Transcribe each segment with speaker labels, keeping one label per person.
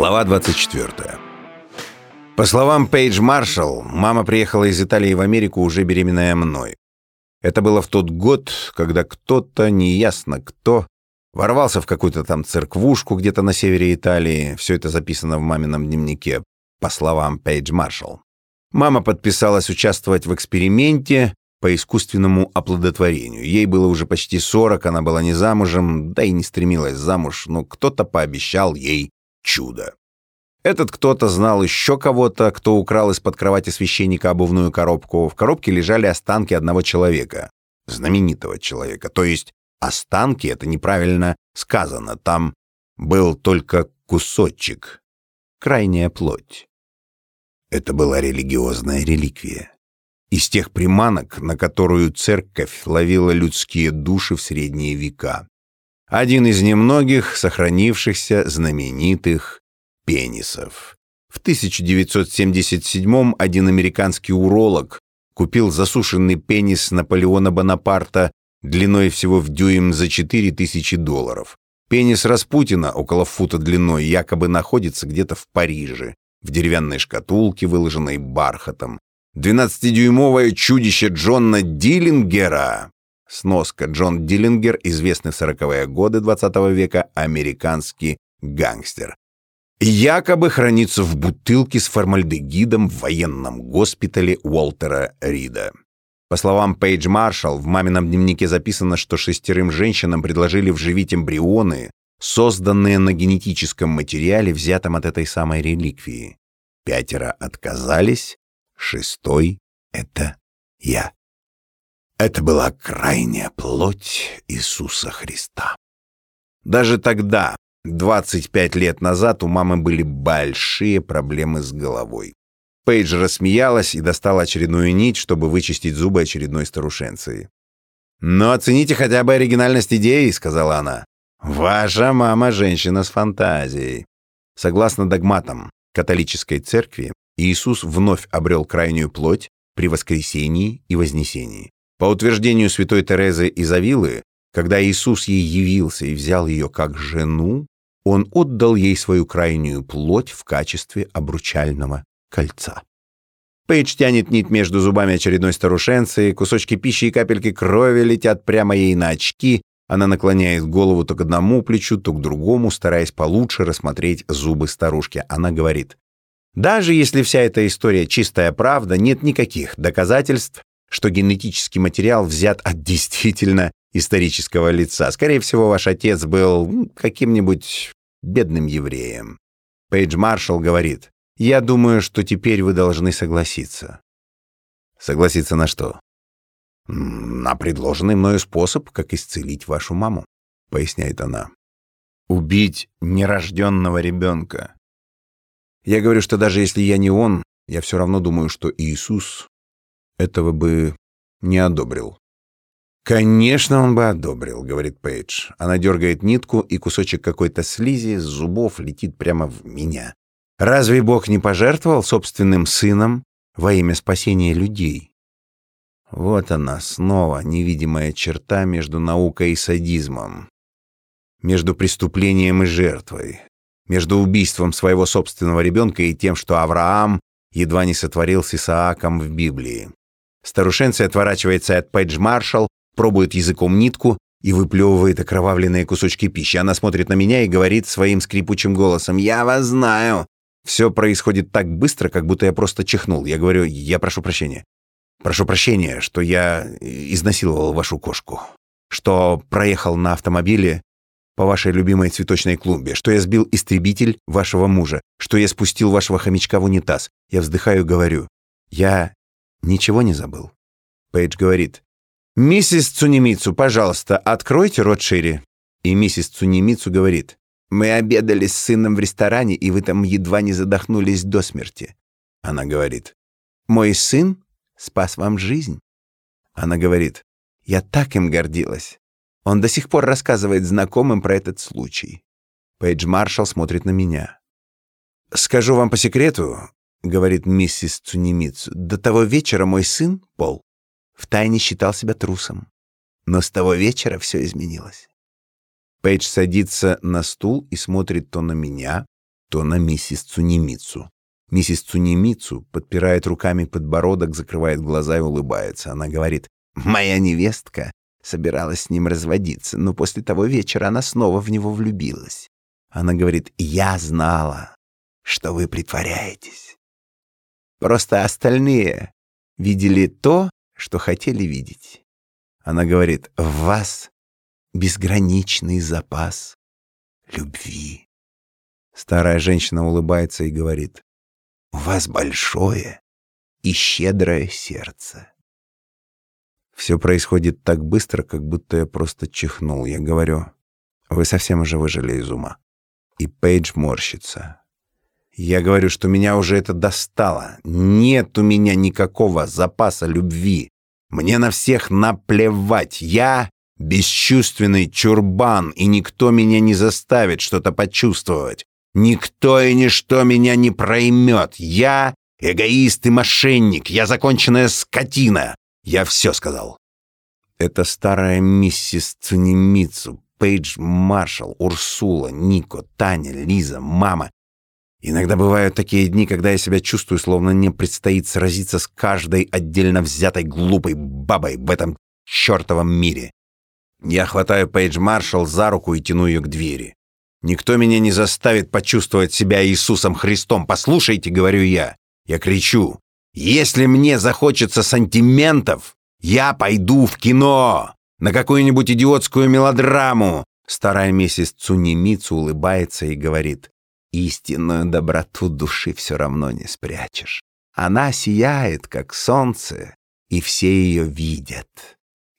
Speaker 1: Глава 24. По словам Пейдж Маршалл, мама приехала из Италии в Америку уже беременная мной. Это было в тот год, когда кто-то, неясно кто, ворвался в какую-то там церквушку где-то на севере Италии. Все это записано в мамином дневнике, по словам Пейдж Маршалл. Мама подписалась участвовать в эксперименте по искусственному оплодотворению. Ей было уже почти 40, она была не замужем, да и не стремилась замуж, но кто-то пообещал ей чудо. Этот кто-то знал еще кого-то, кто украл из-под кровати священника обувную коробку. В коробке лежали останки одного человека, знаменитого человека. То есть останки — это неправильно сказано. Там был только кусочек, крайняя плоть. Это была религиозная реликвия. Из тех приманок, на которую церковь ловила людские души в средние века. Один из немногих сохранившихся знаменитых пенисов. В 1977 один американский уролог купил засушенный пенис Наполеона Бонапарта длиной всего в дюйм за 4000 долларов. Пенис Распутина, около фута длиной, якобы находится где-то в Париже, в деревянной шкатулке, выложенной бархатом. 12-дюймовое чудище Джона Диллингера Сноска. Джон Диллингер, известный в 40-е годы 20 -го века американский гангстер. Якобы хранится в бутылке с формальдегидом в военном госпитале Уолтера Рида. По словам Пейдж Маршалл, в мамином дневнике записано, что шестерым женщинам предложили вживить эмбрионы, созданные на генетическом материале, взятом от этой самой реликвии. Пятеро отказались, шестой — это я. Это была крайняя плоть Иисуса Христа. Даже тогда, 25 лет назад, у мамы были большие проблемы с головой. Пейдж рассмеялась и достала очередную нить, чтобы вычистить зубы очередной старушенции. «Но оцените хотя бы оригинальность идеи», — сказала она. «Ваша мама — женщина с фантазией». Согласно догматам католической церкви, Иисус вновь обрел крайнюю плоть при воскресении и вознесении. По утверждению святой Терезы из Авилы, когда Иисус ей явился и взял ее как жену, он отдал ей свою крайнюю плоть в качестве обручального кольца. Пейдж тянет нить между зубами очередной старушенцы, кусочки пищи и капельки крови летят прямо ей на очки, она наклоняет голову то к одному плечу, то к другому, стараясь получше рассмотреть зубы старушки. Она говорит, «Даже если вся эта история чистая правда, нет никаких доказательств, что генетический материал взят от действительно исторического лица. Скорее всего, ваш отец был каким-нибудь бедным евреем. Пейдж Маршалл говорит, «Я думаю, что теперь вы должны согласиться». Согласиться на что? На предложенный мною способ, как исцелить вашу маму, поясняет она. Убить нерожденного ребенка. Я говорю, что даже если я не он, я все равно думаю, что Иисус этого бы не одобрил. «Конечно, он бы одобрил», — говорит Пейдж. Она дергает нитку, и кусочек какой-то слизи с зубов летит прямо в меня. «Разве Бог не пожертвовал собственным сыном во имя спасения людей?» Вот она, снова невидимая черта между наукой и садизмом, между преступлением и жертвой, между убийством своего собственного ребенка и тем, что Авраам едва не сотворил с Исааком в Библии. Старушенция отворачивается от Пейдж Маршалл, пробует языком нитку и выплевывает окровавленные кусочки пищи. Она смотрит на меня и говорит своим скрипучим голосом «Я вас знаю». Все происходит так быстро, как будто я просто чихнул. Я говорю «Я прошу прощения». Прошу прощения, что я изнасиловал вашу кошку. Что проехал на автомобиле по вашей любимой цветочной клумбе, что я сбил истребитель вашего мужа, что я спустил вашего хомячка в унитаз. Я вздыхаю и говорю, я Ничего не забыл. Пейдж говорит, «Миссис Цунемицу, пожалуйста, откройте рот шире». И миссис Цунемицу говорит, «Мы обедали с сыном в ресторане, и вы там едва не задохнулись до смерти». Она говорит, «Мой сын спас вам жизнь». Она говорит, «Я так им гордилась». Он до сих пор рассказывает знакомым про этот случай. Пейдж Маршалл смотрит на меня. «Скажу вам по секрету, — говорит миссис Цунемицу, — «до того вечера мой сын, Пол, втайне считал себя трусом. Но с того вечера все изменилось». Пейдж садится на стул и смотрит то на меня, то на миссис Цунемицу. Миссис Цунемицу подпирает руками подбородок, закрывает глаза и улыбается. Она говорит, «Моя невестка собиралась с ним разводиться, но после того вечера она снова в него влюбилась. Она говорит, «Я знала, что вы притворяетесь. Просто остальные видели то, что хотели видеть». Она говорит, «В вас безграничный запас любви». Старая женщина улыбается и говорит, «У вас большое и щедрое сердце». Все происходит так быстро, как будто я просто чихнул. Я говорю, «Вы совсем уже выжили из ума». И Пейдж морщится. Я говорю, что меня уже это достало. Нет у меня никакого запаса любви. Мне на всех наплевать. Я бесчувственный чурбан, и никто меня не заставит что-то почувствовать. Никто и ничто меня не проймет. Я эгоист и мошенник. Я законченная скотина. Я все сказал. Это старая миссис Цунемицу, Пейдж Маршалл, Урсула, Нико, Таня, Лиза, мама. Иногда бывают такие дни, когда я себя чувствую, словно мне предстоит сразиться с каждой отдельно взятой глупой бабой в этом чертовом мире. Я хватаю Пейдж Маршалл за руку и тяну ее к двери. Никто меня не заставит почувствовать себя Иисусом Христом. Послушайте, говорю я. Я кричу. Если мне захочется сантиментов, я пойду в кино, на какую-нибудь идиотскую мелодраму. Старая миссис Цунемицу улыбается и говорит, истинную доброту души все равно не спрячешь. Она сияет, как солнце, и все ее видят.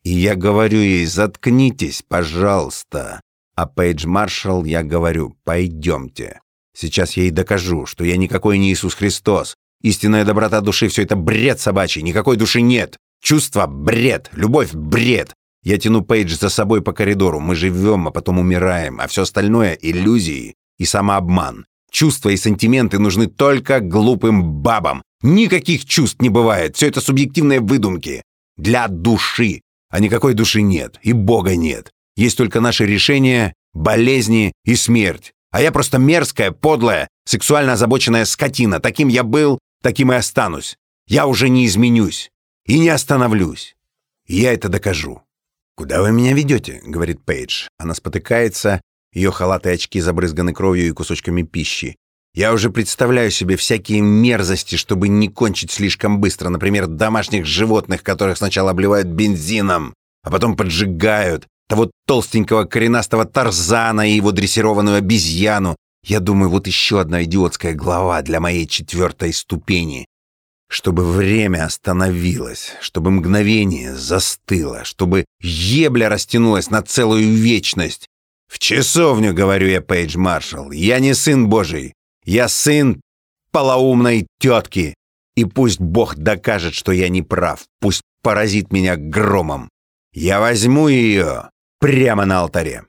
Speaker 1: И я говорю ей, заткнитесь, пожалуйста. А Пейдж Маршалл я говорю, пойдемте. Сейчас я ей докажу, что я никакой не Иисус Христос. Истинная доброта души — все это бред собачий, никакой души нет. Чувство — бред, любовь — бред. Я тяну Пейдж за собой по коридору. Мы живем, а потом умираем, а все остальное — иллюзии и самообман. Чувства и сантименты нужны только глупым бабам. Никаких чувств не бывает. Все это субъективные выдумки. Для души. А никакой души нет. И Бога нет. Есть только наши решения, болезни и смерть. А я просто мерзкая, подлая, сексуально озабоченная скотина. Таким я был, таким и останусь. Я уже не изменюсь. И не остановлюсь. я это докажу. «Куда вы меня ведете?» — говорит Пейдж. Она спотыкается, ее халаты и очки забрызганы кровью и кусочками пищи. Я уже представляю себе всякие мерзости, чтобы не кончить слишком быстро. Например, домашних животных, которых сначала обливают бензином, а потом поджигают, того толстенького коренастого Тарзана и его дрессированную обезьяну. Я думаю, вот еще одна идиотская глава для моей четвертой ступени. Чтобы время остановилось, чтобы мгновение застыло, чтобы ебля растянулась на целую вечность. В часовню, говорю я, Пейдж Маршалл, я не сын Божий, я сын полоумной тетки. И пусть Бог докажет, что я не прав, пусть поразит меня громом. Я возьму ее, прямо на алтаре.